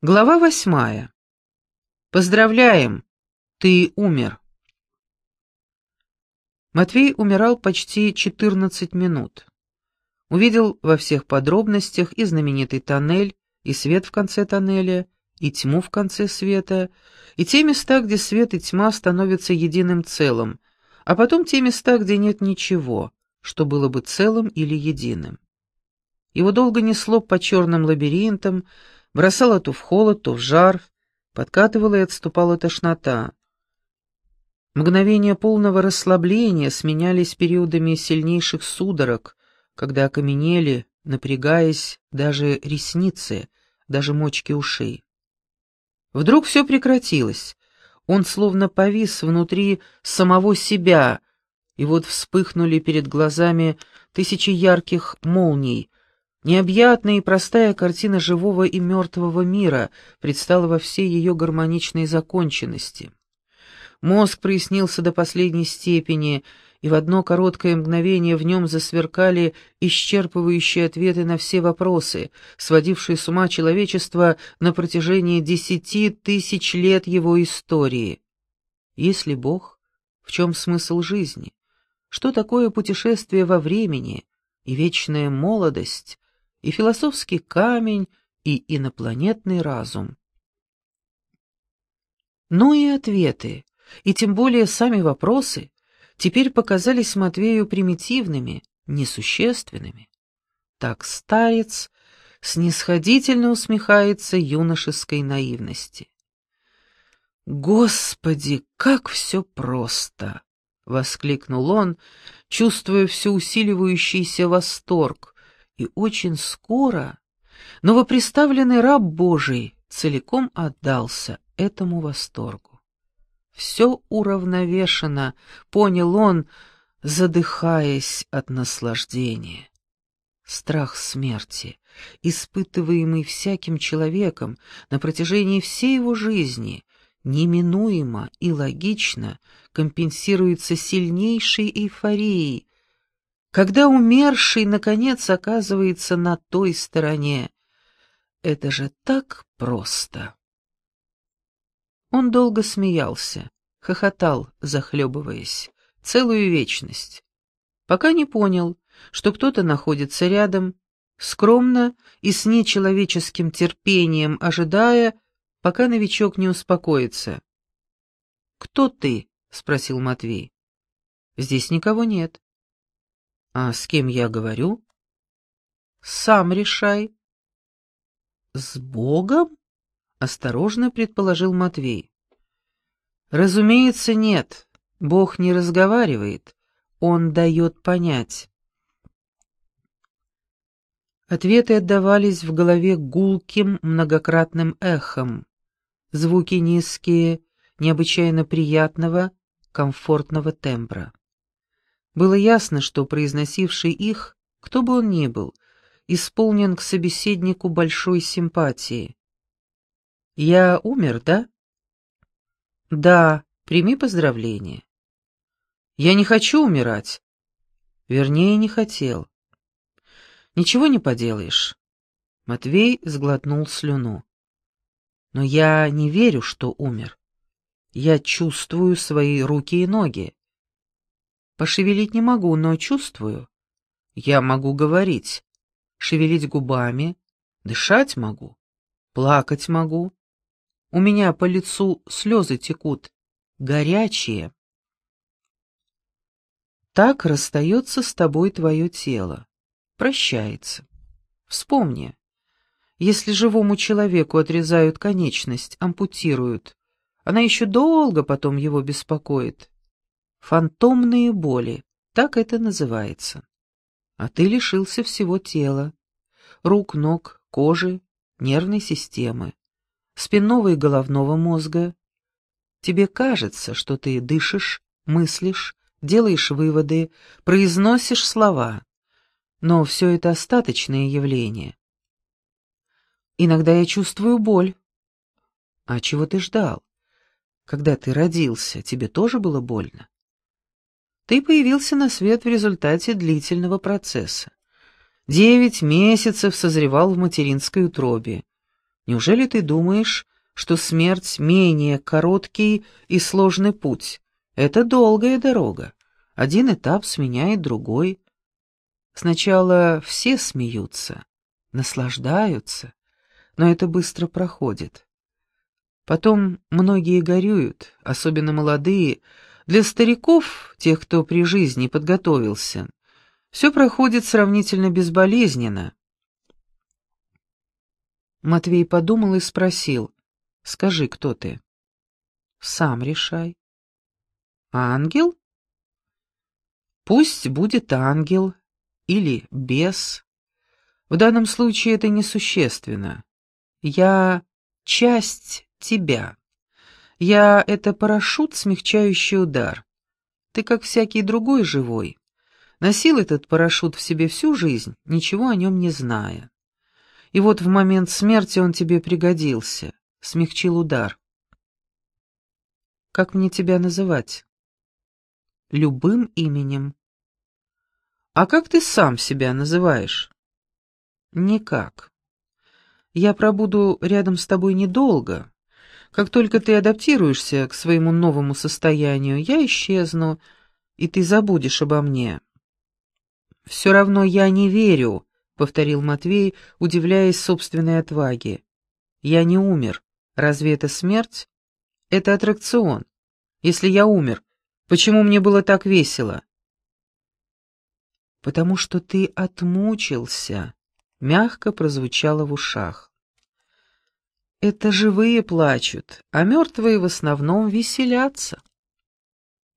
Глава восьмая. Поздравляем, ты умер. Матвей умирал почти 14 минут. Увидел во всех подробностях и знаменитый тоннель, и свет в конце тоннеля, и тьму в конце света, и те места, где свет и тьма становятся единым целым, а потом те места, где нет ничего, что было бы целым или единым. Его долго несло по черным лабиринтам, бросало то в холод, то в жар, подкатывала и отступала тошнота. Мгновения полного расслабления сменялись периодами сильнейших судорог, когда окаменели, напрягаясь, даже ресницы, даже мочки ушей. Вдруг все прекратилось. Он словно повис внутри самого себя, и вот вспыхнули перед глазами тысячи ярких молний, Необъятная и простая картина живого и мертвого мира предстала во всей ее гармоничной законченности. Мозг прояснился до последней степени, и в одно короткое мгновение в нем засверкали исчерпывающие ответы на все вопросы, сводившие с ума человечество на протяжении десяти тысяч лет его истории. Есть ли Бог? В чем смысл жизни? Что такое путешествие во времени и вечная молодость? И философский камень, и инопланетный разум. Но и ответы, и тем более сами вопросы, теперь показались Матвею примитивными, несущественными. Так старец снисходительно усмехается юношеской наивности. «Господи, как все просто!» — воскликнул он, чувствуя все усиливающийся восторг, и очень скоро новоприставленный раб Божий целиком отдался этому восторгу. Все уравновешено, понял он, задыхаясь от наслаждения. Страх смерти, испытываемый всяким человеком на протяжении всей его жизни, неминуемо и логично компенсируется сильнейшей эйфорией, когда умерший, наконец, оказывается на той стороне. Это же так просто. Он долго смеялся, хохотал, захлебываясь, целую вечность, пока не понял, что кто-то находится рядом, скромно и с нечеловеческим терпением ожидая, пока новичок не успокоится. «Кто ты?» — спросил Матвей. «Здесь никого нет». А с кем я говорю? Сам решай. С Богом? Осторожно предположил Матвей. Разумеется, нет. Бог не разговаривает. Он дает понять. Ответы отдавались в голове гулким многократным эхом. Звуки низкие, необычайно приятного, комфортного тембра. Было ясно, что произносивший их, кто бы он ни был, исполнен к собеседнику большой симпатии. «Я умер, да?» «Да, прими поздравление». «Я не хочу умирать». Вернее, не хотел. «Ничего не поделаешь». Матвей сглотнул слюну. «Но я не верю, что умер. Я чувствую свои руки и ноги. Пошевелить не могу, но чувствую. Я могу говорить, шевелить губами, дышать могу, плакать могу. У меня по лицу слезы текут, горячие. Так расстается с тобой твое тело, прощается. Вспомни, если живому человеку отрезают конечность, ампутируют, она еще долго потом его беспокоит. Фантомные боли, так это называется. А ты лишился всего тела, рук, ног, кожи, нервной системы, спинного и головного мозга. Тебе кажется, что ты дышишь, мыслишь, делаешь выводы, произносишь слова, но все это остаточные явления. Иногда я чувствую боль. А чего ты ждал? Когда ты родился, тебе тоже было больно? Ты появился на свет в результате длительного процесса. Девять месяцев созревал в материнской утробе. Неужели ты думаешь, что смерть менее короткий и сложный путь? Это долгая дорога. Один этап сменяет другой. Сначала все смеются, наслаждаются, но это быстро проходит. Потом многие горюют, особенно молодые. Для стариков, тех, кто при жизни подготовился, все проходит сравнительно безболезненно. Матвей подумал и спросил, «Скажи, кто ты?» «Сам решай». «Ангел?» «Пусть будет ангел или бес. В данном случае это несущественно. Я часть тебя. Я — это парашют, смягчающий удар. Ты, как всякий другой живой, носил этот парашют в себе всю жизнь, ничего о нем не зная. И вот в момент смерти он тебе пригодился, смягчил удар. Как мне тебя называть? Любым именем. А как ты сам себя называешь? Никак. Я пробуду рядом с тобой недолго, как только ты адаптируешься к своему новому состоянию, я исчезну, и ты забудешь обо мне». «Все равно я не верю», — повторил Матвей, удивляясь собственной отваге. «Я не умер. Разве это смерть? Это аттракцион. Если я умер, почему мне было так весело?» «Потому что ты отмучился», — мягко прозвучало в ушах. Это живые плачут, а мертвые в основном веселятся.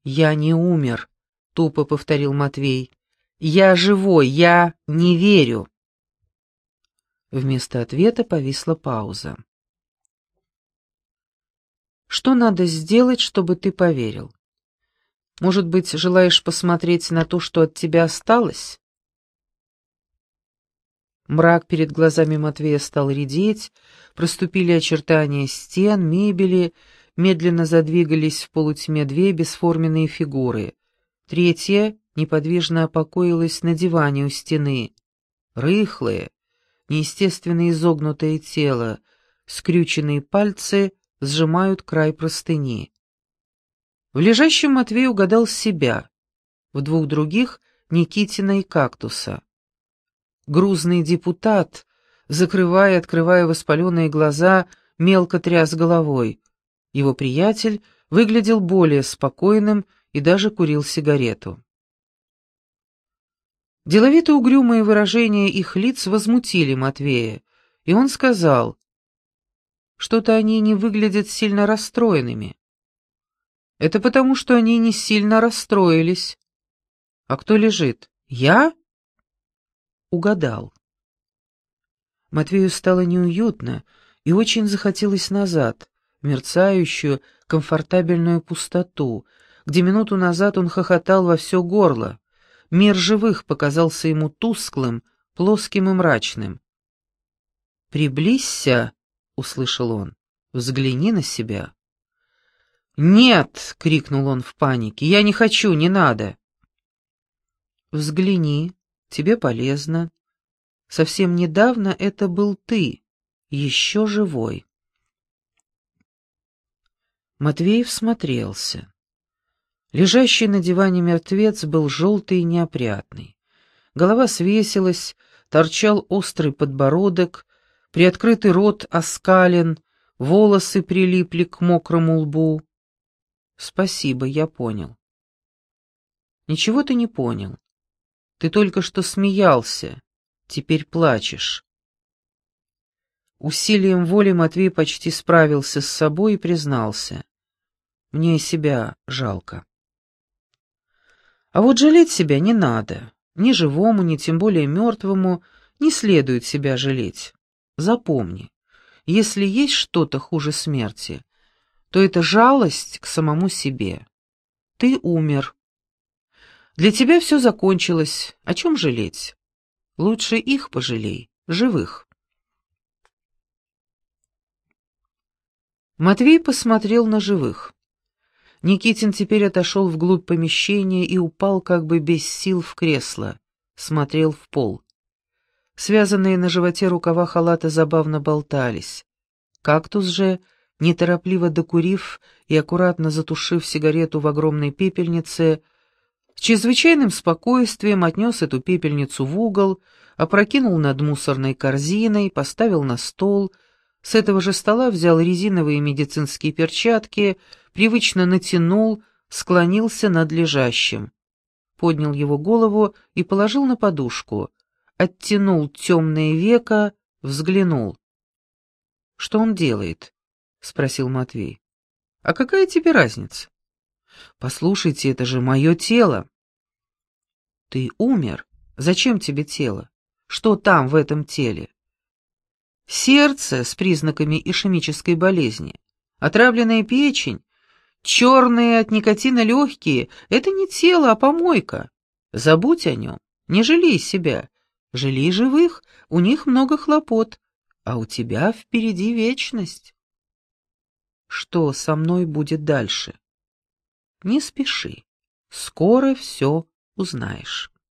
«Я не умер», — тупо повторил Матвей. «Я живой, я не верю». Вместо ответа повисла пауза. «Что надо сделать, чтобы ты поверил? Может быть, желаешь посмотреть на то, что от тебя осталось?» Мрак перед глазами Матвея стал редеть, проступили очертания стен, мебели, медленно задвигались в полутьме две бесформенные фигуры. Третья неподвижно опокоилась на диване у стены. Рыхлое, неестественно изогнутое тело, скрюченные пальцы сжимают край простыни. В лежащем Матвей угадал себя, в двух других — Никитина и кактуса. Грузный депутат, закрывая и открывая воспаленные глаза, мелко тряс головой. Его приятель выглядел более спокойным и даже курил сигарету. Деловито угрюмые выражения их лиц возмутили Матвея, и он сказал, что-то они не выглядят сильно расстроенными. Это потому, что они не сильно расстроились. А кто лежит? Я? Угадал. Матвею стало неуютно и очень захотелось назад, мерцающую, комфортабельную пустоту, где минуту назад он хохотал во все горло. Мир живых показался ему тусклым, плоским и мрачным. «Приблизься», — услышал он, — «взгляни на себя». «Нет!» — крикнул он в панике. «Я не хочу, не надо!» «Взгляни», тебе полезно. Совсем недавно это был ты, еще живой. Матвеев смотрелся. Лежащий на диване мертвец был желтый и неопрятный. Голова свесилась, торчал острый подбородок, приоткрытый рот оскален, волосы прилипли к мокрому лбу. «Спасибо, я понял». «Ничего ты не понял. Ты только что смеялся, теперь плачешь. Усилием воли Матвей почти справился с собой и признался. Мне себя жалко. А вот жалеть себя не надо. Ни живому, ни тем более мертвому не следует себя жалеть. Запомни, если есть что-то хуже смерти, то это жалость к самому себе. Ты умер, для тебя все закончилось. О чем жалеть? Лучше их пожалей, живых. Матвей посмотрел на живых. Никитин теперь отошел вглубь помещения и упал как бы без сил в кресло, смотрел в пол. Связанные на животе рукава халата забавно болтались. Кактус же, неторопливо докурив и аккуратно затушив сигарету в огромной пепельнице, чрезвычайным спокойствием отнес эту пепельницу в угол, опрокинул над мусорной корзиной, поставил на стол, с этого же стола взял резиновые медицинские перчатки, привычно натянул, склонился над лежащим. Поднял его голову и положил на подушку, оттянул темное веко, взглянул. «Что он делает?» — спросил Матвей. «А какая тебе разница?» «Послушайте, это же мое тело». «Ты умер. Зачем тебе тело? Что там, в этом теле?» «Сердце с признаками ишемической болезни, отравленная печень, черные от никотина легкие — это не тело, а помойка. Забудь о нем, не жалей себя. Жалей живых, у них много хлопот, а у тебя впереди вечность». «Что со мной будет дальше?» Не спеши, скоро все узнаешь.